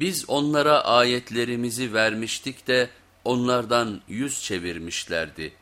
Biz onlara ayetlerimizi vermiştik de onlardan yüz çevirmişlerdi.